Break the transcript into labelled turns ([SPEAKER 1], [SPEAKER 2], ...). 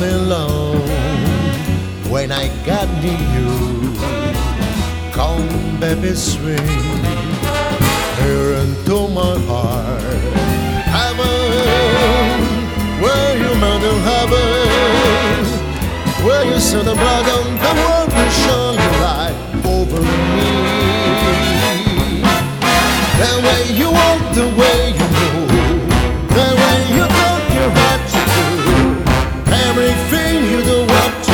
[SPEAKER 1] me alone when I got near you. Come, baby, swing here into my heart. Heaven, where you made in heaven, where you shed the blood and the world will shine your light over me. And way you walk the way everything you do up to